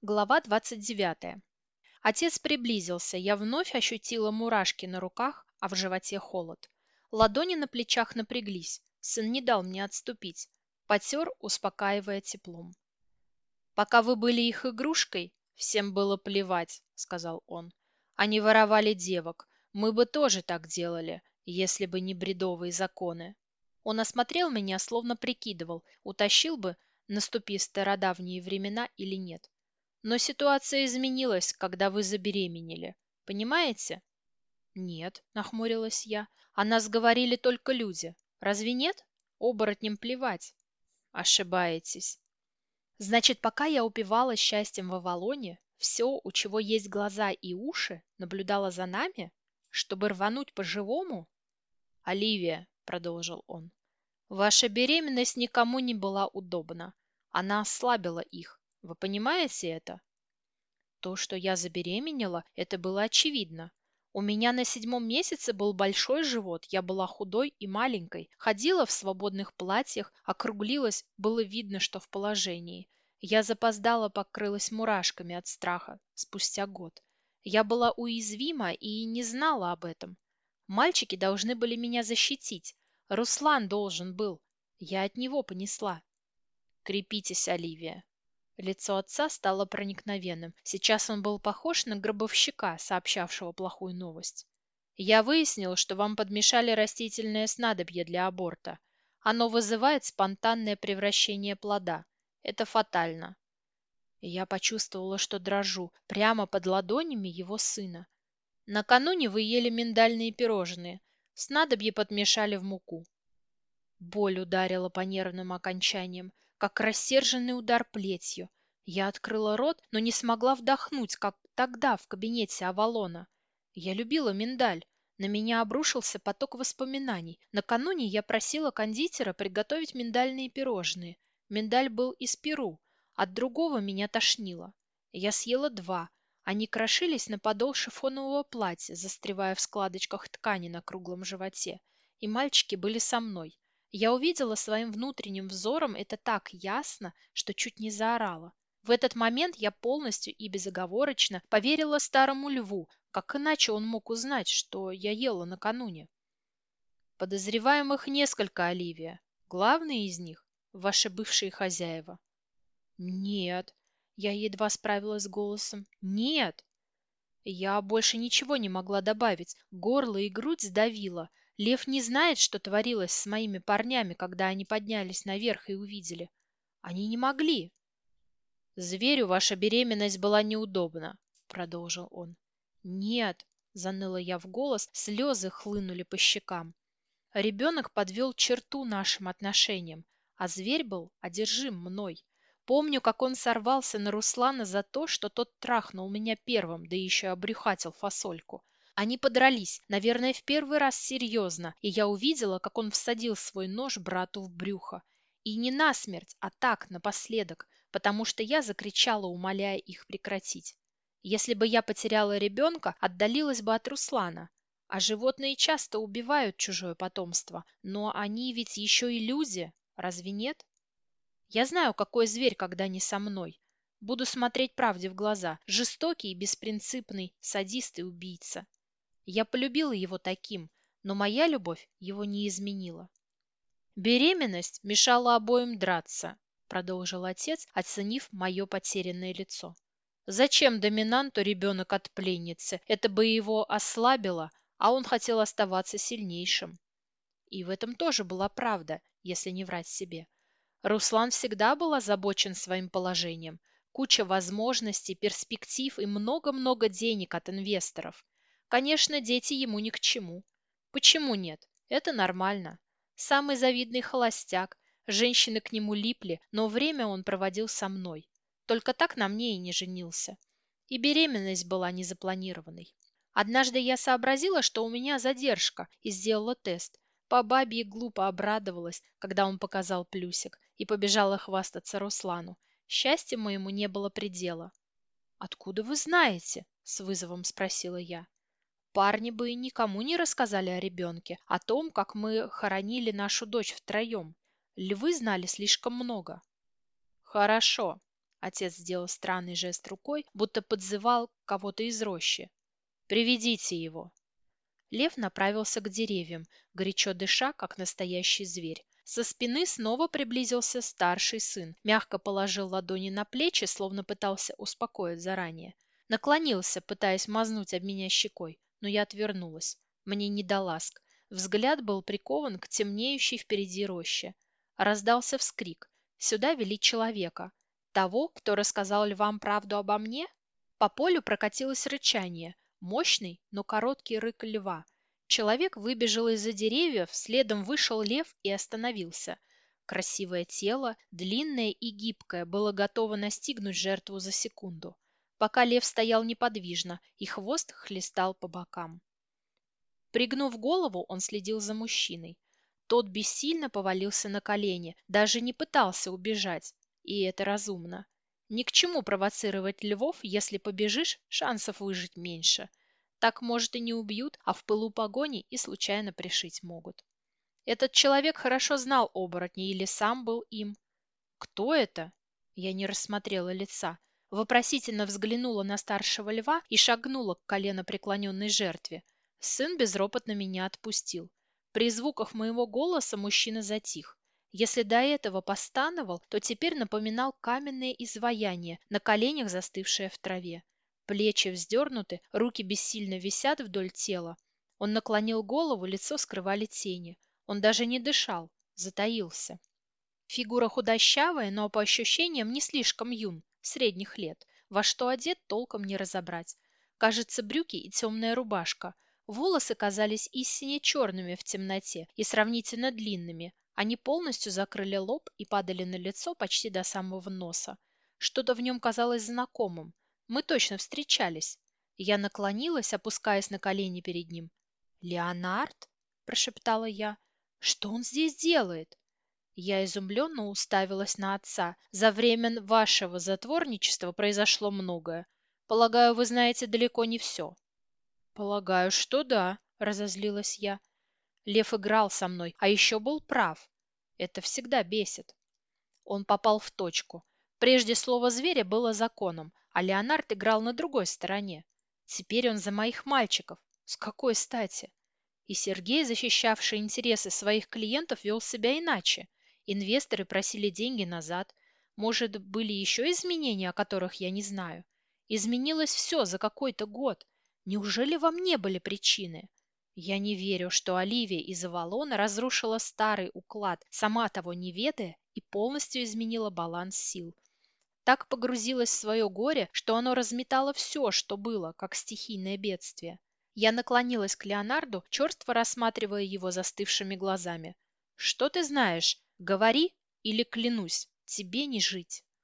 Глава 29. Отец приблизился, я вновь ощутила мурашки на руках, а в животе холод. Ладони на плечах напряглись, сын не дал мне отступить, потер, успокаивая теплом. «Пока вы были их игрушкой, всем было плевать», — сказал он. «Они воровали девок, мы бы тоже так делали, если бы не бредовые законы». Он осмотрел меня, словно прикидывал, утащил бы, наступив стародавние времена или нет. Но ситуация изменилась, когда вы забеременели. Понимаете? Нет, нахмурилась я. О нас говорили только люди. Разве нет? Оборотням плевать. Ошибаетесь. Значит, пока я упивалась счастьем в Авалоне, все, у чего есть глаза и уши, наблюдало за нами, чтобы рвануть по-живому? Оливия, продолжил он, ваша беременность никому не была удобна. Она ослабила их. Вы понимаете это? То, что я забеременела, это было очевидно. У меня на седьмом месяце был большой живот, я была худой и маленькой, ходила в свободных платьях, округлилась, было видно, что в положении. Я запоздала, покрылась мурашками от страха спустя год. Я была уязвима и не знала об этом. Мальчики должны были меня защитить. Руслан должен был. Я от него понесла. Крепитесь, Оливия. Лицо отца стало проникновенным. Сейчас он был похож на гробовщика, сообщавшего плохую новость. Я выяснил, что вам подмешали растительное снадобье для аборта. Оно вызывает спонтанное превращение плода. Это фатально. я почувствовала, что дрожу прямо под ладонями его сына. Накануне вы ели миндальные пирожные. Снадобье подмешали в муку. Боль ударила по нервным окончаниям как рассерженный удар плетью. Я открыла рот, но не смогла вдохнуть, как тогда в кабинете Авалона. Я любила миндаль. На меня обрушился поток воспоминаний. Накануне я просила кондитера приготовить миндальные пирожные. Миндаль был из Перу. От другого меня тошнило. Я съела два. Они крошились на подол шифонового платья, застревая в складочках ткани на круглом животе. И мальчики были со мной. Я увидела своим внутренним взором это так ясно, что чуть не заорала. В этот момент я полностью и безоговорочно поверила старому льву, как иначе он мог узнать, что я ела накануне. Подозреваемых несколько, Оливия. Главный из них – ваши бывшие хозяева. Нет, я едва справилась с голосом. Нет. Я больше ничего не могла добавить. Горло и грудь сдавило. Лев не знает, что творилось с моими парнями, когда они поднялись наверх и увидели. Они не могли. «Зверю ваша беременность была неудобна», — продолжил он. «Нет», — заныла я в голос, слезы хлынули по щекам. Ребенок подвел черту нашим отношениям, а зверь был одержим мной. Помню, как он сорвался на Руслана за то, что тот трахнул меня первым, да еще обрюхатил фасольку. Они подрались, наверное, в первый раз серьезно, и я увидела, как он всадил свой нож брату в брюхо. И не насмерть, а так, напоследок, потому что я закричала, умоляя их прекратить. Если бы я потеряла ребенка, отдалилась бы от Руслана. А животные часто убивают чужое потомство, но они ведь еще и люди, разве нет? Я знаю, какой зверь, когда не со мной. Буду смотреть правде в глаза. Жестокий беспринципный, садист и убийца. Я полюбила его таким, но моя любовь его не изменила. Беременность мешала обоим драться, продолжил отец, оценив мое потерянное лицо. Зачем доминанту ребенок от пленницы? Это бы его ослабило, а он хотел оставаться сильнейшим. И в этом тоже была правда, если не врать себе. Руслан всегда был озабочен своим положением. Куча возможностей, перспектив и много-много денег от инвесторов. Конечно, дети ему ни к чему. Почему нет? Это нормально. Самый завидный холостяк. Женщины к нему липли, но время он проводил со мной. Только так на мне и не женился. И беременность была незапланированной. Однажды я сообразила, что у меня задержка, и сделала тест. По бабе глупо обрадовалась, когда он показал плюсик, и побежала хвастаться Руслану. Счастья моему не было предела. «Откуда вы знаете?» – с вызовом спросила я парни бы никому не рассказали о ребенке, о том, как мы хоронили нашу дочь втроем. Львы знали слишком много. Хорошо. Отец сделал странный жест рукой, будто подзывал кого-то из рощи. «Приведите его!» Лев направился к деревьям, горячо дыша, как настоящий зверь. Со спины снова приблизился старший сын, мягко положил ладони на плечи, словно пытался успокоить заранее. Наклонился, пытаясь мазнуть об меня щекой, но я отвернулась. Мне не до ласк. Взгляд был прикован к темнеющей впереди роще. Раздался вскрик. Сюда вели человека. Того, кто рассказал львам правду обо мне? По полю прокатилось рычание. Мощный, но короткий рык льва. Человек выбежал из-за деревьев, следом вышел лев и остановился. Красивое тело, длинное и гибкое, было готово настигнуть жертву за секунду. Пока лев стоял неподвижно, и хвост хлестал по бокам. Пригнув голову, он следил за мужчиной. Тот бессильно повалился на колени, даже не пытался убежать. И это разумно. Ни к чему провоцировать львов, если побежишь, шансов выжить меньше. Так, может, и не убьют, а в пылу погони и случайно пришить могут. Этот человек хорошо знал оборотней или сам был им. Кто это? Я не рассмотрела лица. Вопросительно взглянула на старшего льва и шагнула к колено преклоненной жертве. Сын безропотно меня отпустил. При звуках моего голоса мужчина затих. Если до этого постановал, то теперь напоминал каменное изваяние, на коленях застывшее в траве. Плечи вздернуты, руки бессильно висят вдоль тела. Он наклонил голову, лицо скрывали тени. Он даже не дышал, затаился. Фигура худощавая, но по ощущениям не слишком юн, средних лет. Во что одет, толком не разобрать. Кажется, брюки и темная рубашка. Волосы казались истине черными в темноте и сравнительно длинными, они полностью закрыли лоб и падали на лицо почти до самого носа. Что-то в нем казалось знакомым. Мы точно встречались. Я наклонилась, опускаясь на колени перед ним. «Леонард?» – прошептала я. «Что он здесь делает?» Я изумленно уставилась на отца. «За время вашего затворничества произошло многое. Полагаю, вы знаете далеко не все». «Полагаю, что да», – разозлилась я. Лев играл со мной, а еще был прав. Это всегда бесит. Он попал в точку. Прежде слово «зверя» было законом, а Леонард играл на другой стороне. Теперь он за моих мальчиков. С какой стати? И Сергей, защищавший интересы своих клиентов, вел себя иначе. Инвесторы просили деньги назад. Может, были еще изменения, о которых я не знаю? Изменилось все за какой-то год. Неужели во мне были причины? Я не верю, что Оливия из Авалона разрушила старый уклад, сама того не ведая, и полностью изменила баланс сил. Так погрузилась в свое горе, что оно разметало все, что было, как стихийное бедствие. Я наклонилась к Леонарду, черство рассматривая его застывшими глазами. «Что ты знаешь? Говори или клянусь, тебе не жить».